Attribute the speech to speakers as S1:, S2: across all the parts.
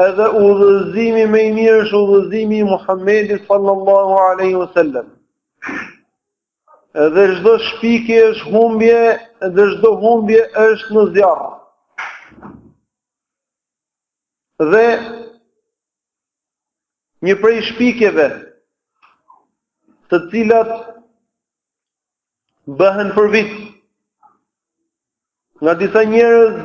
S1: Edhe udhëzimi më i mirë është udhëzimi i Muhamedit sallallahu alaihi wasallam. Dhe çdo shpikje është humbje, dhe çdo humbje është në zjarr. Dhe një prej shpikjeve të cilat bëhen për vit nga disa njerëz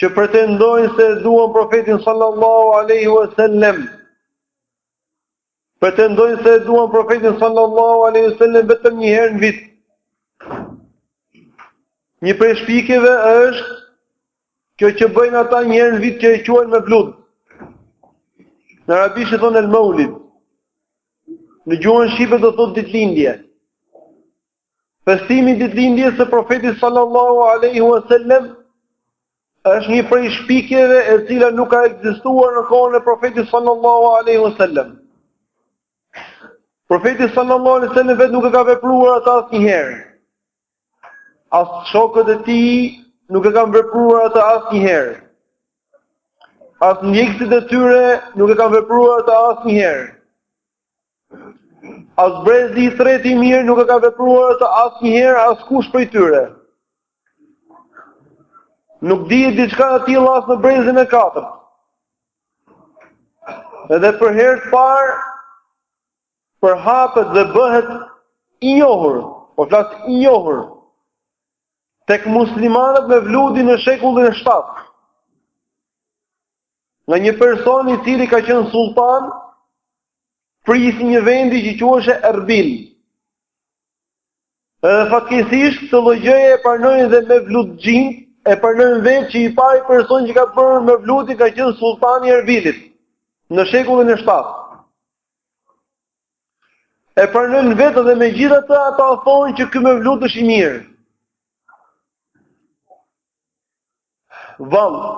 S1: që pretendojnë se e duan profetin sallallahu alaihi wasallam pretendojnë se e duan profetin sallallahu alaihi wasallam vetëm një herë në vit një prej shpikjeve është Kjo që bëjnë ata një herë në vit që e quajnë mevlud. Në arabisht e thonë el-maulid. Në gjuhën shqipe do thotë ditëlindje. Festimi i ditëlindjes së profetit sallallahu alaihi wasallam është një prej shpikjeve e cila nuk ka ekzistuar në kohën e profetit sallallahu alaihi wasallam. Profeti sallallahu alaihi wasallam vetë nuk e ka vepruar atë asnjëherë. As shokët e tij nuk e kanë vepruar atë asnjëherë. As ndjekësit e tyre nuk e kanë vepruar atë asnjëherë. As brezi i tretë i mirë nuk e kanë vepruar atë asnjëherë askush prej tyre. Nuk dihet diçka e tillë as në brezin e katërt. Edhe për herë të parë përhapet dhe bëhet i njohur, po flas i njohur tek muslimanët mevludi në shekullin e 7. Nga një person i cili ka qenë sulltan, prijësi i një vendi që quheshe Erbil. Edhe fatkeqësisht këtë llogje e pranojnë dhe mevludxhinjtë, e pranojnë vetë që i pari person që ka bërë mevludin ka qenë sulltani i Erbilit në shekullin e 7. E pranojnë vetë dhe megjithatë ata thonë që ky mevlud është i mirë. Vallë,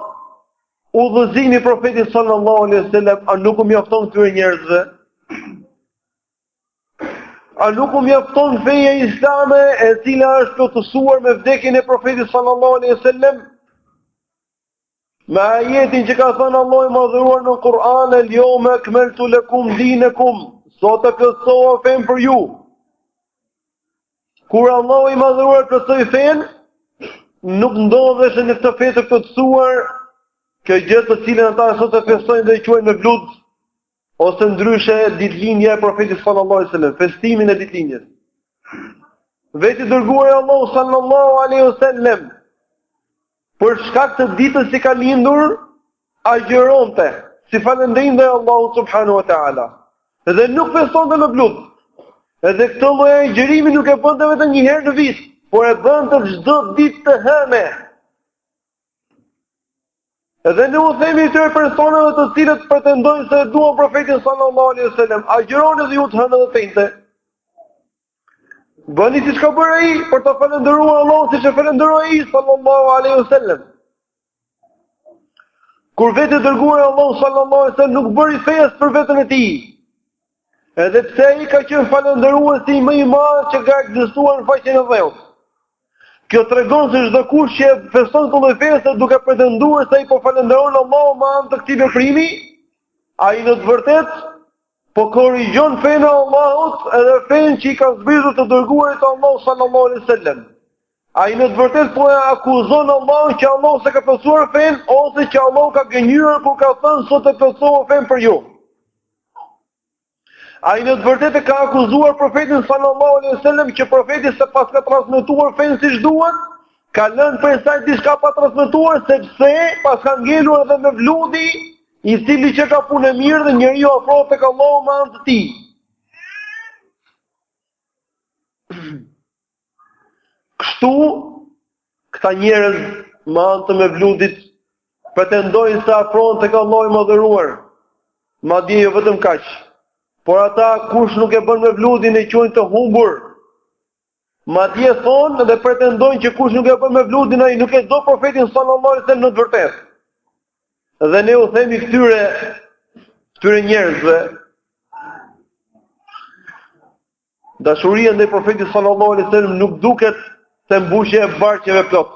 S1: udhëzimi i profetit sallallahu alaihi wasallam, a nuk u mjafton këtyre njerëzve? A nuk u mjafton feja islame e cila është plotësuar me vdekjen e profetit sallallahu alaihi wasallam? Me ajetin që ka thënë Allahu i madhëruar në Kur'an el-jeume ekmeltu lekum dinekum, sot e plotësova fenë për ju. Kur Allahu i madhëruar plotësoi fenë, nuk ndodhej në këtë fe të plotësuar, kjo gjë të cilën ata sot e festojnë dhe e quajnë mevlud, Ose ndryshe ditëlindja e Profetit sallallahu alejhi ue sellem, festimin e ditëlindjes. Vetë i dërguari i Allahut sallallahu alejhi ue sellem për shkak të ditës që ka lindur agjëronte, si falënderim ndaj Allahut subhanahu wa taala. Dhe nuk festonte mevlud. Edhe këtë lloj agjërimi nuk e bënte vetëm një herë në vit, por e bënte çdo ditë të hënë. Dhe ne u themi këtyre personave të cilët pretendojnë se e duan profetin sallallahu alaihi wasallam, agjëroni edhe ju të hënë dhe të enjte. Bëni siç ka bërë ai për ta falënderuar Allahun siç e falënderoi ai sallallahu alaihi wasallam. Kur vetë i dërguari i Allahut sallallahu alaihi wasallam nuk bëri festë për veten e tij. Edhe pse ai ka qenë falënderuesi më i madh që ka ekzistuar në faqen e dheut. Kjo tregon se çdokush që feston këtë lloj feste duke pretenduar se ai po falënderon Allahun me anë të këtij veprimi, ai në të vërtetë po korrigjon fenë e Allahut edhe fenë që i ka zbritur të dërguarit të Allahut sallallahu alaihi wasallam. Ai në të vërtetë po e akuzon Allahun që Allahu s'e ka plotësuar fenë ose që Allahu ka gënjyer kur ka thënë sot e plotësova fenë për ju. Ai në të vërtetë e ka akuzuar profetin sallallahu alaihi wasallam që profeti s'e paska transmetuar fenë siç duhet, ka lënë prej saj diçka pa transmetuar sepse paska ngelur edhe mevludi, i cili qenka punë e mirë dhe njeriu afrohet tek Allahu me anë të tij. Kështu këta njerëz me anë të Mevludit pretendojnë se afrohen tek Allahu i Madhëruar. Madje jo vetëm kaq, por ata kush nuk e bën Mevludin e quajnë të humbur. Madje thonë dhe pretendojnë që kush nuk e bën Mevludin ai nuk e do profetin sallallahu alajhi wasallam në të vërtetë. Dhe ne u themi këtyre këtyre njerëzve Dashuria ndaj Profetit sallallahu alejhi ue sellem nuk duket te mbushja e barqeve plot,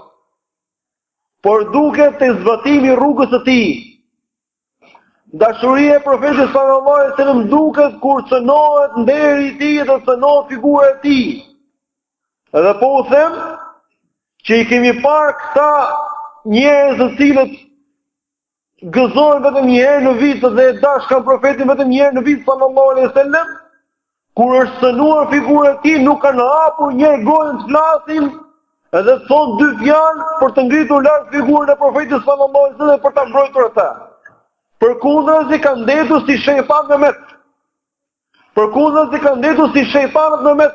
S1: por duket te zbatimi i rrugës së tij. Dashuria e Profetit sallallahu alejhi ue sellem duket kur cënohet nderi i tij dhe cënohet figura e tij. Edhe po u them që i kemi parë këta njerëz të cilët gëzohen vetëm një herë në vit dhe e dashkan Profetin vetëm një herë në vit sallallahu alejhi wasallam, kur është cënuar figura e tij nuk kanë hapur një herë gojën të flasin dhe të thonë dy fjalë për të ngritur lart figurën e Profetit sallallahu alejhi wasallam dhe për ta mbrojtur atë. Përkundrazi kanë ndenjur si shejtan memec. Përkundrazi kanë ndenjur si shejtanët memec.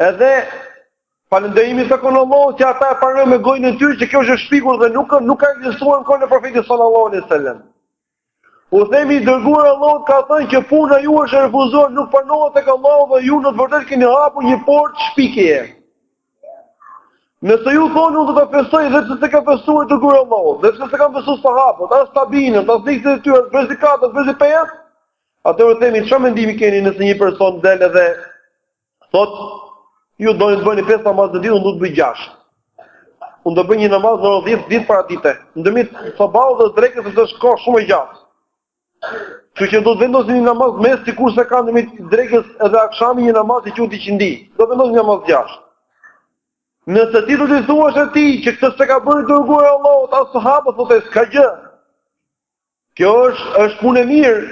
S1: Edhe falënderimi i takon Allahut që ata e pranojnë me gojën e tyre që kjo është shpikur dhe nuk nuk ka ekzistuar në kohën e profetit sallallahu alaihi wasallam. U themi i dërguari Allahut ka thënë që puna juaj është refuzuar, nuk pranohet tek Allahu dhe ju në të vërtetë keni hapur një portë shpikjeje. Nëse ju thoni unë do ta festoj edhe pse s'e ka festuar i dërguari Allahut, edhe pse s'e kanë festuar sahabët, as tabiinët, as nxënësit e tyre, as brezi katër, as brezi pesë, Atëherë u themi, çfarë mendimi keni nëse një person del edhe thot, ju doni të bëni pesë namaz në ditë, unë do të bëj gjashtë. Unë do bëj një namaz në orën 10 para dite. Ndërmjet sabahut dhe drekës është është kohë shumë e gjatë. Kështu që do të vendosim një namaz mes sikurse ka ndërmjet drekës edhe akshamit një namaz, i quhet iqindi. Do të vendosim një namaz gjashtë. Nëse ti do t'i thuash atij që këtë s'e ka bërë i dërguari Allahut as sahabët, thotë s'ka gjë. Kjo është është punë e mirë.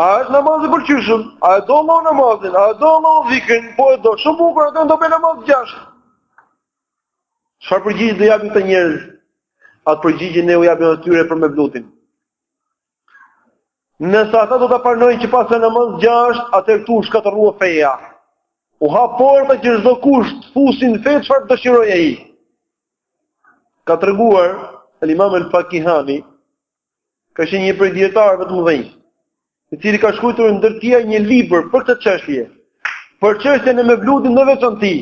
S1: A është namazi i pëlqyeshëm? A e do Allah namazin? A e do Allah zikrin? Po e do shumë bukur, atëherë do bëj namaz gjashtë. Çfarë përgjigje do japin këta njerëz? Atë përgjigje ne u japim atyre për mevludin. Nëse ata do ta pranojnë që paska namaz gjashtë, atëherë këtu u shkatërrua feja. U hap porta që çdokush të fusi në fe çfarë të dëshirojë ai. Ka treguar Al-Imam Al-Fakihani, ka qenë një prej dijetarëve të mëdhenj, i cili ka shkruar ndër të tjera një libër për këtë çështje, për çështjen e Mevludit në veçanti.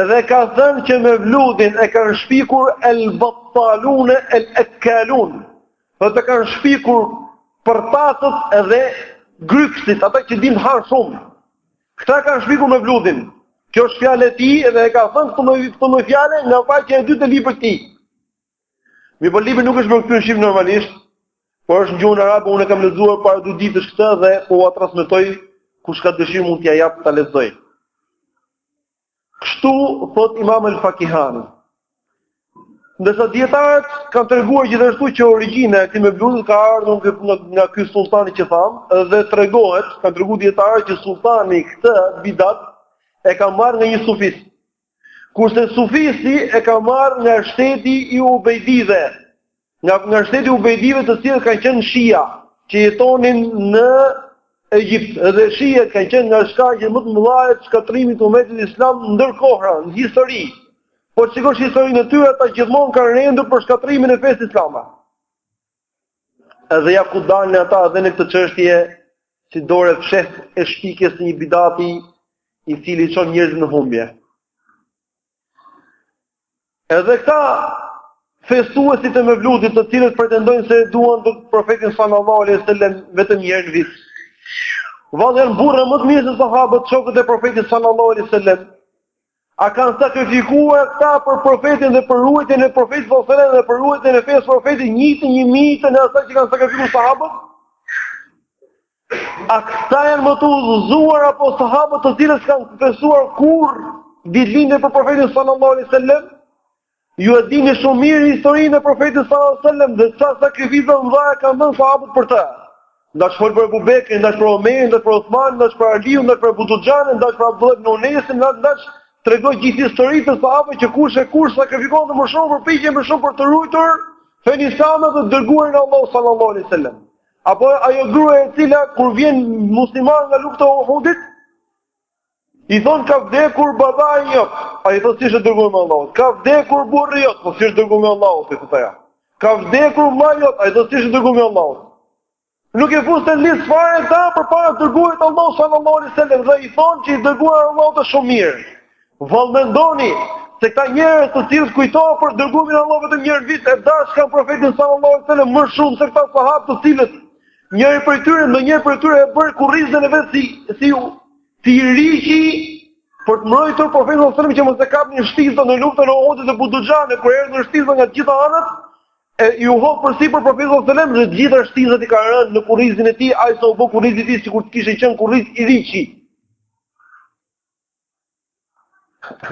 S1: Edhe ka thënë që Mevludin e kanë shpikur al-battalun al-akalun. Do të thotë e kanë shpikur përtacët edhe grykësit, ata që dinë të hanë shumë. Këta kanë shpikur Mevludin. Kjo është fjala e tij dhe e ka thënë këtë lloj këtë lloj fjale nga faqja e dytë e librit të tij. Mirpo libri nuk është përkthyer në shqip normalisht, por është në gjuhën arabe, unë e kam lexuar para dy ditësh këtë dhe po ua transmetoj kush ka dëshirë mund t'ia jap ta lexojë. Kështu thot Imam al-Fakihani. Ndërsa dietarët kanë treguar gjithashtu që origjina e këtij mevludit ka ardhur nga nga, nga ky sulltani që thamë dhe tregohet, kanë treguar dietarët që sulltani këtë bidat e ka marrë nga një sufist. Kurse sufisti e ka marrë nga shteti i Ubejdive. Nga nga shteti i ubejdive të cilët kanë qenë shia që jetonin në Egjipt dhe shiat kanë qenë nga shkaqet më të mëdha të shkatërrimit të umetit islam ndër kohëra në histori. Po të shikosh historinë e tyre ata gjithmonë kanë rendur për shkatërrimin e fesë islame. Edhe ja ku dalin ata edhe në këtë çështje si dorë e fshehtë e shpikjes së një bidati i cili i çon njerëzit në humbje. Edhe këta festuesit e Mevludit, të cilët pretendojnë se e duan profetin sallallahu alaihi wasallam vetëm një herë në vit. Vallë janë burra më të mirë se sahabët, shokët e profetit sallallahu alaihi wasallam. A kanë sakrifikuar këta për profetin dhe për ruajtjen e profetit sallallahu alaihi wasallam dhe për ruajtjen e fesë së profetit një të njëmijtën e asaj që kanë sakrifikuar sahabët? A këta janë më të udhëzuar apo sahabët të cilët s'kanë festuar kurrë ditëlindjen për profetin sallallahu alaihi wasallam? Ju e dini shumë mirë historinë e profetit sallallahu alaihi wasallam dhe ça sakrifica të mëdha kanë dhënë sahabët për të. Ndash fol për Abu Bekrin, ndash për Omerin, ndash për Uthmanin, ndash për Aliun, ndash për Abu Duxhanen, ndash për Abdullah ibn Unesin, ndash ndash tregoj gjithë historitë e sahabëve që kush e kush sakrifikonte më shumë përpiqej më shumë për të ruajtur fenë islame dhe dërguarin e Allahut sallallahu alaihi wasallam. Apo ajo grua e cila kur vijnë muslimanët nga lufta e Uhudit, I thon ka vdekur babai jot. Ajo i tha si është i dërguari i Allahut. Ka vdekur burri jot, po si është i dërguari i Allahut i thotë ajo. Ka vdekur vllai jot, ajo i tha si është i dërguari i Allahut. Nuk e fuste n'list fare ata përpara të dërguarit të Allahut sallallahu alaihi wasallam dhe i thon që i dërguari i Allahut është shumë mirë. Vallë a mendoni se këta njerëz të cilët kujtohen për dërguarin e Allahut vetëm një herë në vit e dashkan profetin sallallahu alaihi wasallam më shumë se këta sahabë të cilët njëri prej tyre ndonjëri prej tyre e bëri kurrizin e vet si të iriqit për të mbrojtur profetin sallallahu alaihi wasallam që mos e kapnin shtiza në luftën e Uhudit dhe Ebu Duxhane kur erdhën shtiza nga të gjitha anët e iu hodh përsipër profetit sallallahu alaihi wasallam dhe të gjitha shtizat i kanë rënë në kurrizin e tij aq sa u bë kurrizi i tij sikur të kishte qenë kurriz iriqi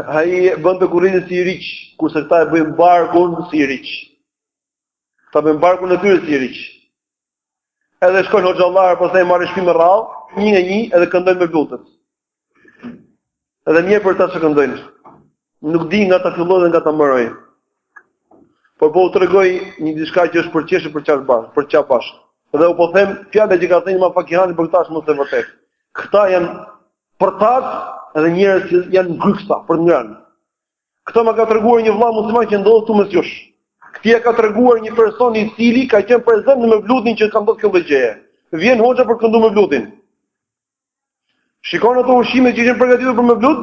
S1: Ai e bënte kurrizin si iriq, kurse këta e bëjnë barkun si iriq. Këta bëjnë barkun e tyre si iriq. Edhe shkojnë hoxhallar, pastaj marrin shpitë me rradh, një nga një edhe këndojnë mevludet. Edhe mirë për ta që këndojnë. Nuk di nga ta filloj dhe nga ta mbaroj. Por po u tregoj një diçka që është për qeshë për qarë bashkë, për qarë bashkë. Dhe u po them fjalët që ka thënë Imam Fakihani për këta është më se e vërtetë. Këta janë Përtacë edhe njerëz që janë gryksa për të ngrënë. Këtë ma ka treguar një vëlla musliman që ndodhet këtu mes jush. Këtij ia ka treguar një person i cili ka qenë prezent në mëvludin që ka ndodhur kjo lloj gjëje. Vjen hoxha për të kënduar mëvludin. Shikon ato ushqime që ishin përgatitur për mëvlud,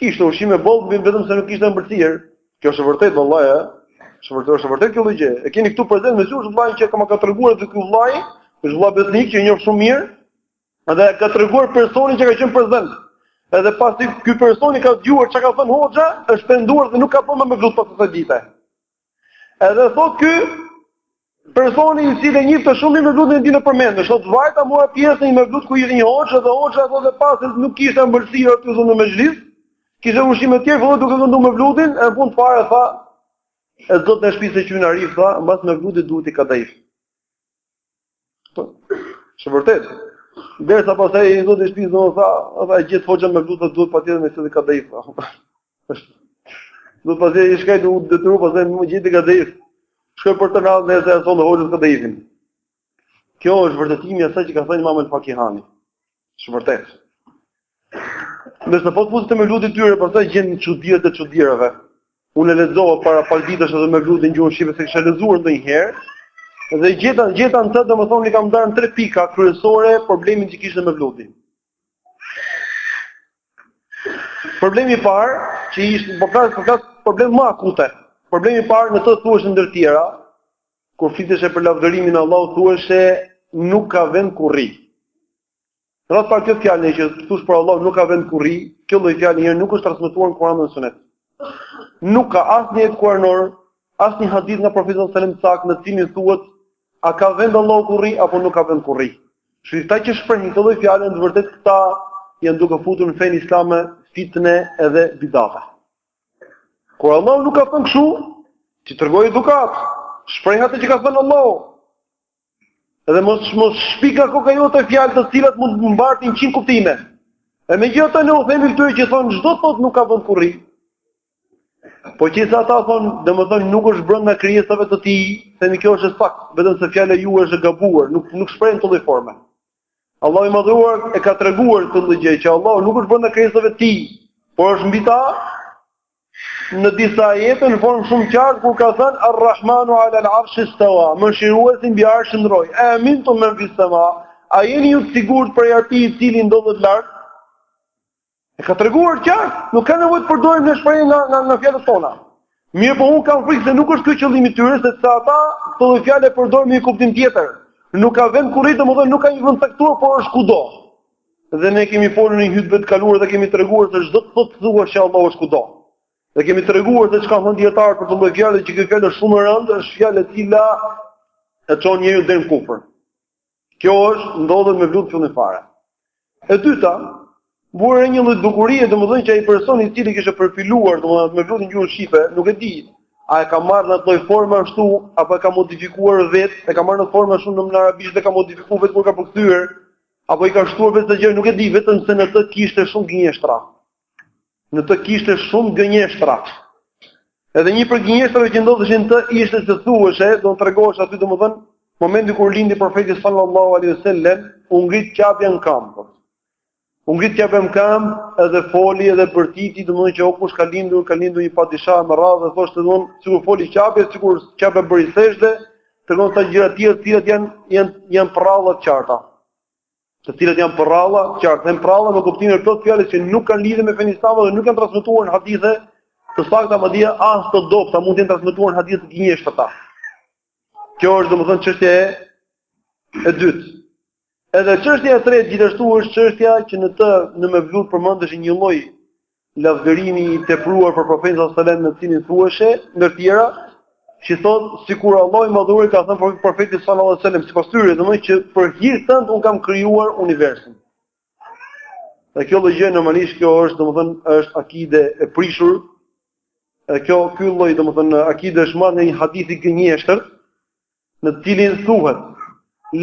S1: Kishte ushqime boll, vetëm se nuk kishte ëmbëlsirë. Kjo është e vërtetë vallahi, ë. Është vërtetë, është vërtetë kjo gjë. E keni këtu prezent mes jush vllain që ma ka treguar dhe ky vllai, është vllai besnik që e njoh shumë mirë. Edhe ka treguar personin që ka qenë prezent. Edhe pasi ky personi ka dëgjuar çka ka thënë hoxha, është penduar dhe nuk ka bërë më mevlud pas asaj dite. Edhe thot ky personi i cili njihte shumë mirë Mevlutin e dinte përmendsh, thotë vajta mora pjesë në një Mevlut ku ishte një hoxhë dhe hoxha thotë pasi nuk kishte ëmbëlsirë n'atë zonë në mexhlis, kishte ushqime të tjera, filloi duke këndu Mevlutin, në fund fare tha i zoti i shtëpisë e quajn Arif tha, mbas Mevlutit duhet një kadaif. Po. Është vërtet. Derisa pastaj i zoti shtëpisë dmth, ata e gjithë hoxha me mevlutin duhet patjetër me sjellë kadaif. Duhet pastaj shkoi u detyru pastaj me gjetë kadaif. Shkoi për të marrë dhe ia solli hoxhës kadaifin. Kjo është vërtetimi i asaj që ka thënë Imam al-Fakihani. Është vërtet. Ndërsa po te te mevluti i tyre, pastaj gjen çudirat e çudirave. Unë e lexova para pak ditësh edhe mevlutin në gjuhën Shqipe se s'e kisha lexuar ndonjëherë. Dhe gjeta, gjeta në të domethënë i kam ndarë në tre pika kryesore problemin që kishte mevluti. Problemi i parë, që ishte, po ka, po ka problem më akute. Problemi i parë në të thuheshe ndër tjera, Kur fliteshe për lavdërimin e Allahut thuheshe nuk ka vend ku rri. Radhë parë kjo fjalë, me që thush për Allahun nuk ka vend ku rri, kjo lloj fjalë njëherë nuk është transmetuar në Kur'an dhe në Sunet. Nuk ka asnjë ajet kuranor, asnjë hadith nga profeti sallallahu alajhi wasallam i saktë në të cilin thuhet a ka vend Allahu ku rri apo nuk ka vend ku rri. Kështu këta që shprehin këtë lloj fjalë në të vërtetë këta janë duke futur në fenë islame fitne edhe bidate. Kur Allahu nuk ka thënë kështu, ti tregoj edukat. Shpreh atë që ka thënë Allahu. Edhe mos mos shpik nga koka jote fjalë të cilat mund të mbartin 100 kuptime. E megjithatë ne u themi këtyre që thonë çdo të thotë nuk ka vend ku rri. Po qe se ata thonë, domethënë nuk është brenda krijesave të tij, themi kjo është e saktë, vetëm se fjala juaj është e gabuar, nuk, nuk shprehet n'atë lloj forme. Allahu i Madhëruari e ka treguar këtë lloj gjëje që Allahu nuk është brenda krijesave të Tij, por është mbi ta në disa ajete në formë shumë qartë kur ka thënë Ar-Rahmanu 'ala al-'arsh istawa, mëshiruesi mbi arshin qëndroi. E emintum men fis sama. A jeni ju të sigurt prej atij i cili ndodhet lart? E ka treguar qartë, nuk ka nevojë të përdorim ne shprehje nga nga nga fjalët tona. Mirëpo unë kam frikë se nuk është ky qëllimi i tyre, sepse ata këtë lloj fjalë e përdorin me një kuptim tjetër. Nuk ka vend ku rri, domethënë nuk ka një vend caktuar, por është kudo. Dhe ne kemi folur në një hutbe të kaluar dhe kemi treguar se çdo të thotë të thuash që Allahu është kudo. Dhe kemi treguar se ç'kanë thënë dijetarët për këtë lloj fjale që kjo fjalë është shumë e rëndë, është fjalë e cila e çon njeriun deri në kufër. Kjo është ndodhet në mevlut në fillim fare. E dyta, vura re një lloj dukurie, domethënë që ai person i cili kishte përpiluar, domethënë mevlutin në gjuhën shqipe, nuk e di, a e ka marrë në atë lloj forme ashtu, apo e ka modifikuar vetë, e ka marrë në formë ashtu në arabisht dhe e ka modifikuar vetë kur e ka përkthyer, apo e ka shtuar vetë këtë gjë, nuk e di, vetëm se në të kishte shumë gënjeshtra. Në të kishte shumë gënjeshtra. Edhe një prej gënjeshtrave që ndodheshin në të ishte se thuheshe, do tregohesh aty domethënë, momenti kur lindi profeti sallallahu alaihi wasallam, u ngrit Qabja në kamb. U ngrit Qabja në kamb edhe foli edhe bërtiti, domethënë që o kush ka lindur, ka lindur një padisha me radhë dhe thoshte domethënë, sikur foli Qabja, sikur Qabja bëri sexhde, tregon sa gjëra të tjera të cilat janë janë janë prralla të qarta. të cilat janë përralla, qartë, them përralla në kuptimin e plotë të fjalës që nuk kanë lidhje me fenë islame dhe nuk janë transmetuar në hadithe të sakta madje as të dobëta, mund të jenë transmetuar në hadithe të gënjeshtërta. Kjo është domethënë çështja e e dytë. Edhe çështja e tretë gjithashtu është çështja që në të në Mevlut përmendesh një lloj lavdërimi i tepruar për Profetin sallallahu alajhi wasallam në të cilin thuheshe, ndër të tjera, që thotë sikur Allahu i Madhëruar ka thënë për Profetin sallallahu alajhi wasallam, sipas tyre, domthon që për hir tënd un kam krijuar universin. Dhe kjo lloj gjë normalisht kjo është domthon është akide e prishur. Dhe kjo ky lloj domthon akide është marrë nga një hadith i gënjeshtër në të cilin thuhet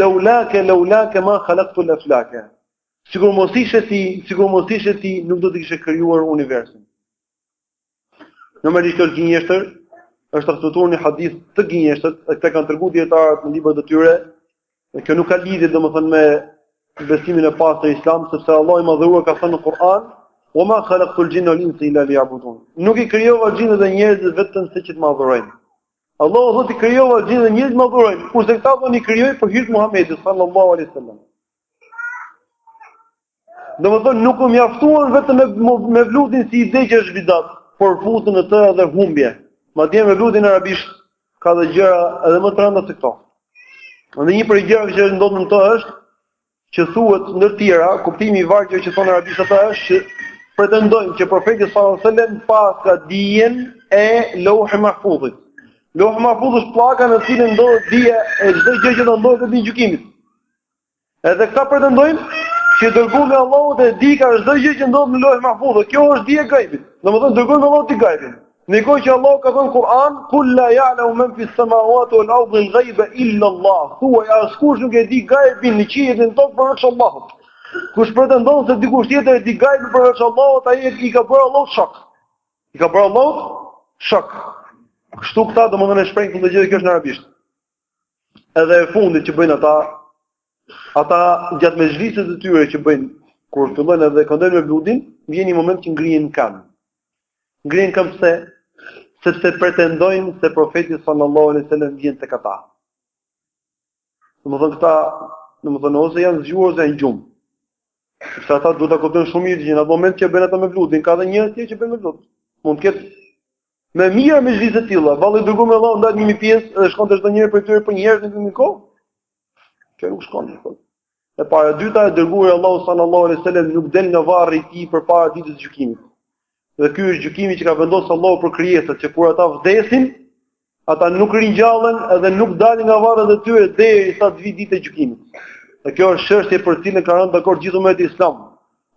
S1: laulake laulake ma khalaqtu laflake. Sikur mos ishe ti, sikur mos ishe ti, nuk do ta kisha krijuar universin. Normalisht kjo gënjeshtër është transmetuar në një hadith të gënjeshtër, e këtë kanë treguar dietarët në librat e tyre. Dhe kjo nuk ka lidhje domethënë me besimin e pastër islam, sepse Allahu i madhëruar ka thënë në Kur'an, "Wa ma khalaqtu al-jinna wal insa illa liya'budun." Nuk i krijova xhinët dhe njerëzit vetëm se që të më adhurojnë. Allahu thotë i krijova xhinët dhe njerëzit të më adhurojnë, kurse këta thonë i krijoi për hir të Muhamedit sallallahu alaihi wasallam. Domethënë, nuk u mjaftuan vetëm me Mevlutin si ide që është bidat, por futën në të edhe humbje. Madje në Mevlutin arabisht, ka dhe gjëra edhe më të rënda se këto. Dhe një prej gjërave që ndodhen në të është, që thuhet ndër tjera, kuptimi i vargjeve që thonë arabisht ata është, që pretendojnë që profeti sallallahu alaihi wasallam paska dijen e Leuhi Mahfudhit. Leuhi Mahfudh është pllaka në të cilën ndodhet dija e çdo gjëje që do ndodhë deri ditën e gjykimit. Edhe këta pretendojnë që i dërgumi i Allahut e dika çdo gjë që ndodh në Leuhi Mahfudh. Kjo është dije e gajbit. Domethënë i dërgumi i Allahut di gajbin. Në një kohë që Allahu ka thënë në Kur'an, "Kul la ya'lamu man fi samawati wal ardi al-ghaiba illa Allah." Thuaj askush nuk e di gajbin në qiej dhe në tokë përveç Allahut. Kush pretendon se dikush tjetër e di gajbin përveç Allahut, ai i ka bërë Allahut shok. I ka bërë Allahut shok. Kështu këta domethënë e shprehin këtë gjë që është në arabisht. Edhe e fundit që bëjnë ata, ata gjatë mexhliseve të tyre që bëjnë kur fillojnë edhe këndojnë mevludin, vjen një moment që ngrihen në këmbë. Ngrihen në këmbë pse? Sepse pretendojnë se profeti sallallahu alejhi ve sellem vjen tek ata. Domethënë këta, domethënë ose janë zgjuar ose janë në gjumë. Sepse ata duhet ta kuptojnë shumë mirë që në atë moment që bëjnë ata mevludin, ka edhe njerëz të tjerë që bëjnë mevlud. Mund të ketë Me mijëra mexhlise të tilla, vallë i dërguari i Allahut ndahet në një mijë pjesë dhe shkon te çdo njeri prej tyre për një herë në të njëjtën kohë. Kjo nuk shkon. E para. E dyta, i dërguari i Allahut sallallahu alaihi wasallam nuk del nga varri i tij përpara ditës së gjykimit. Dhe ky është gjykimi që ka vendosur Allahu për krijesat, që kur ata vdesin, ata nuk ringjallen dhe nuk dalin nga varret e tyre deri sa të vijë dita e gjykimit. Dhe kjo është çështje për të cilën ka rënë dakord gjithë umeti islam.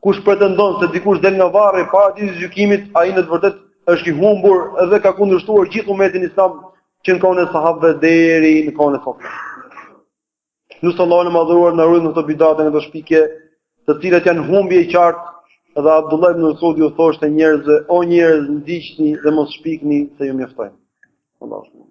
S1: Kush pretendon se dikush del nga varri para ditës së gjykimit, ai në të vërtetë është i humbur dhe ka kundërshtuar gjithë umetin islam që në kohën e sahabëve deri në kohën e sotme. Lusim Allahun e Madhëruar të na ruajë nga këto bidate, nga këto shpikje, të cilat janë humbje e qartë dhe Abdullah ibn Mas'udi u thoshte njerëzve, o njerëz, ndiqni dhe mos shpikni se ju mjaftojnë. Allahu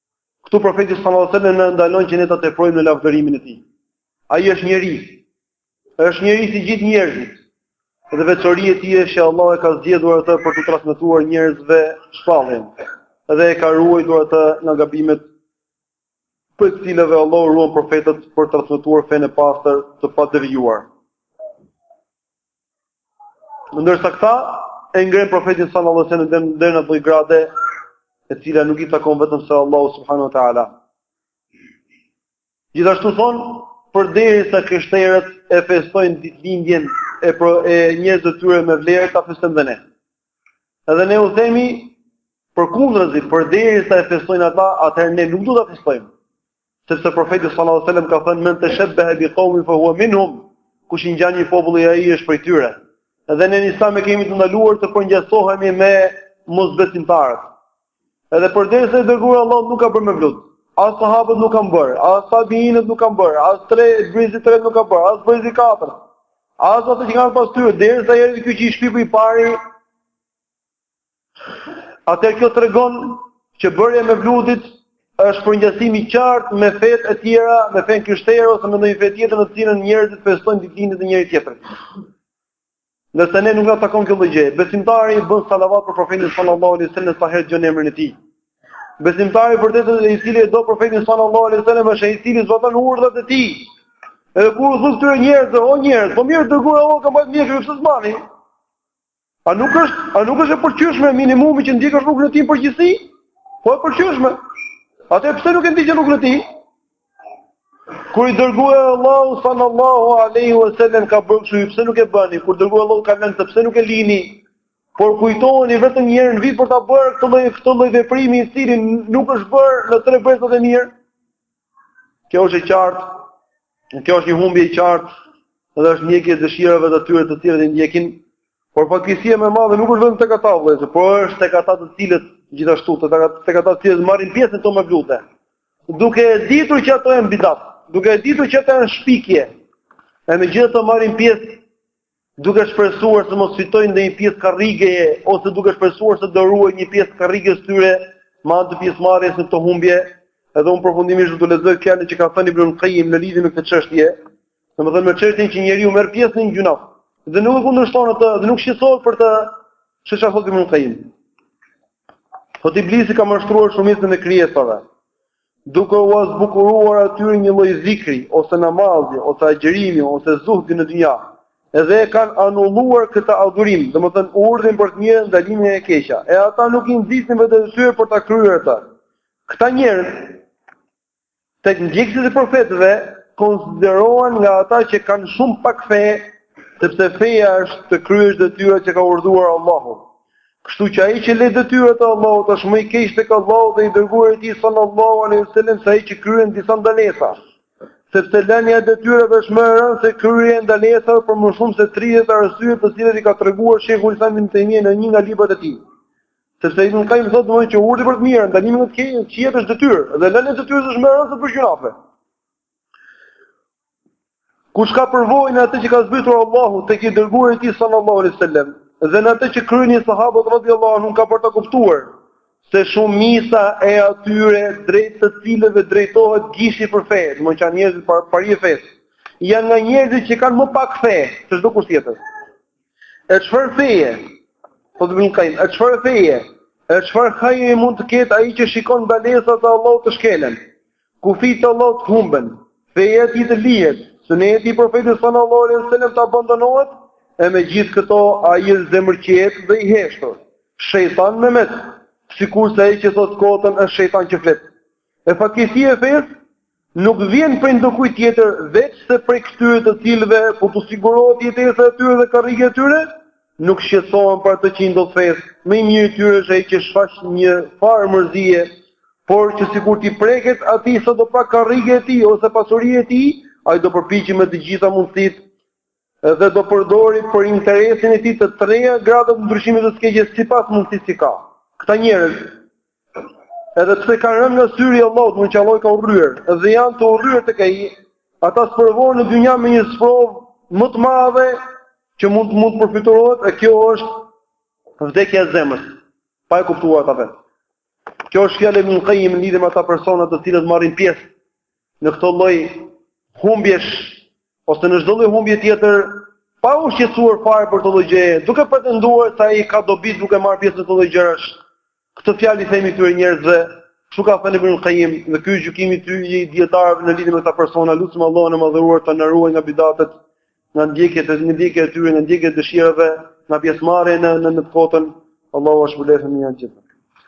S1: Këtu Profeti sallallahu alejhi ve sellem na ndalon që ne ta teprojmë në lavdërimin e tij. Ai është njeri. Është njeri si gjithë njerëzit. Dhe veçoria e tij është që Allahu e ka zgjedhur atë për t'u transmetuar njerëzve shpalljen dhe e ka ruajtur atë nga gabimet prej të cilave Allahu ruan profetët për të transmetuar fenë e pastër të padevijuar. Ndërsa këta e ngrenë profetin sallallahu alaihi wasallam deri në atë lloj grade e cila nuk i takon vetëm se Allahut subhanahu wa taala. Gjithashtu thonë, përderisa krishterët e festojnë ditëlindjen e pro, e njerëzve të tyre me vlerë, ta festojmë dhe ne. Edhe ne u themi përkundrazi, përderisa e festojnë ata, atëherë ne nuk do ta festojmë. Sepse Profeti sallallahu alejhi ve sellem ka thënë, Men teshabbaha bi qaumin fa huwa minhum, Kush i ngjan një populli ai është prej tyre. Dhe ne në Islam e kemi të ndaluar të përngjasohemi me mosbesimtarët. Edhe përderisa i Dërguari i Allahut nuk ka bërë mevlud, as sahabët nuk kanë bërë, as tabiinët nuk kanë bërë, as tre, brezi i tretë nuk ka bërë, as brezi i katërt, as ata që kanë ardhur pas tyre, derisa erdhi ky që i shpiku i pari, Atëherë kjo tregon që bërja e mevludit është përngjasim i qartë me fetë e tjera, me fenë e krishterë ose me ndonjë fe tjetër në të cilën njerëzit festojnë ditëlindjen e njëri tjetrit. Ndërsa ne nuk na takon kjo lloj gjëje, besimtari bën salavat për profetin sallallahu alaihi wasallam sa herë dëgjon emrin e tij. Besimtari i vërtetë i cili e do profetin sallallahu alaihi wasallam është ai i cili zbaton urdhrat e tij. Edhe kur u thua këtyre njerëzve, o njerëz, po mirë i dërguari i Allahut ka mbajtur mjekër, pse s'mbani. A nuk është, a nuk është e pëlqyeshme minimumi që të ndjekësh rrugën e tij në përgjithësi? Po e pëlqyeshme. Atëherë pse nuk e ndiqni rrugën e tij? Kur i dërguari i Allahut sallallahu alaihi wasallam ka bërë kështu, pse nuk e bëni? Kur i dërguari i Allahut ka lënë atë pse nuk e lini? Por kujtoheni vetëm një herë në vit për ta bërë këtë lloj këtë lloj veprimi i cili nuk është bërë në tre brezat e mirë. Kjo është e qartë, kjo është një humbje e qartë dhe është ndjekje e dëshirave të atyre të cilët i ndjekin. Por fatkeqësia më e madhe nuk është vetëm tek ata vëllezër, por është tek ata të cilët gjithashtu tek ata të cilët marrin pjesë në këto mevlute. Duke e ditur që ato janë bidat, duke e ditur që ato janë shpikje. E megjithatë marrin pjesë duke shpresuar se mos fitojë ndonjë pjesë karrigeje ose duke shpresuar se do ruajë një pjesë të karriges së tyre me anë të pjesëmarrjes në këto humbje, edhe unë përfundimisht do t'ju lexoj fjalën që ka thënë Ibnul Kajim në lidhje me këtë çështje, domethënë me çështjen që njeriu merr pjesë në një gjynah dhe nuk e kundërshton atë dhe nuk shqetësohet për të, çfarë thotë Ibnul Kajim. Iblisi ka mashtruar shumicën e krijesave. Duke ua zbukuruar atyre një lloj zikri, ose namazi, ose agjërimi, ose zuhdi në dynja. Dhe e kanë anuluar këtë adhurim, domethënë urdhrin për të mirën dhe ndalimin nga e keqja, e ata nuk i nxisin vetet e tyre për ta kryer atë. Këta njerëz, tek ndjekësit e profetëve, konsiderohen nga ata që kanë shumë pak fe, sepse feja është të kryesh detyrat që ka urdhëruar Allahu, Kështu që ai që le detyrat e Allahut është më i keq tek Allahu dhe i dërguari i Tij sallallahu alejhi ve selem se ai që kryen disa ndalesa, sepse lënia e detyrave është më e rëndë se kryerja e ndalesave për më shumë se tridhjetë arsye të cilat i ka treguar Shejhul Islam Ibn Taymija në një nga librat e tij. Sepse Ibn Qayyim thotë domethënë që urdhri për të mirën, ndalimi nga e keqja është detyrë dhe lënia e detyrës është më e rëndë se bërja e gjynaheve. Kush ka përvojë në atë që ka zbritur Allahu tek i dërguari i tij sallallahu alaihi wasallam dhe në atë që kryenin sahabët radhiyallahu anhum ka për ta kuptuar se shumica e atyre drejt të cilëve drejtohet gishti për fe, domethënë njerëzit paria e fesë, janë nga njerëzit që kanë më pak fe se çdo kush tjetër. E çfarë feje? Thotë Ibnul Kajim, e çfarë feje? E çfarë hajri mund të ketë ai që shikon ndalesat e Allahut të shkelen? Kufijtë e Allahut të humben, feja e tij të lihet, suneti i Profetit sallallahu alejhi ve selem të abandonohet, e megjithë këto ai është zemërqetë dhe i heshtur. Shejtan memec, sikurse ai që thotë kotën është shejtan që flet. E fatkeqësia e fesë nuk vjen prej ndokujt tjetër veçse prej këtyre të cilëve po t'u sigurohet jetesa e tyre dhe karriga e tyre, Nuk shqetësohen për atë që i ndodh fesë, më i miri tyre është ai që shfaq një farë mërzie, por që sikur t'i preket atij sadopak karrigia e tij ose pasuria e tij, ai do përpiqej me të gjitha mundësitë dhe do përdori për interesin e tij të treja gradat e ndryshimit të së keqes sipas mundësisë që ka. Këta njerëz, Edhe pse kanë rënë nga syri i Allahut, madje Allahu i ka urryer dhe janë të urryer tek Ai, ata sprovohen në dynja me një sprovë më të madhe që mund mund të përfytyrohet, e kjo është vdekja e zemrës, pa e kuptuar ata vetë. Kjo është fjala e Ibn Kajim në lidhje me ata persona të cilët marrin pjesë në këto lloj humbjesh ose në çdo lloj humbje tjetër pa u shqetësuar fare për këtë lloj gjëje, duke pretenduar se ai ka dobi duke marrë pjesë në këto lloj gjërash. Këto fjalë i themi këtyre njerëzve, kështu ka thënë Ibn Qayyim, dhe ky gjykimi i tyre i dijetarëve në lidhje me këta persona, lusim Allahun e Madhëruar ta na ruajë nga bidatet, nga ndjekjet e ndjekja e tyre, nga ndjekja e dëshirave, nga pjesëmarrja në në të kotën, Allahu na shpërbleftë të gjithë.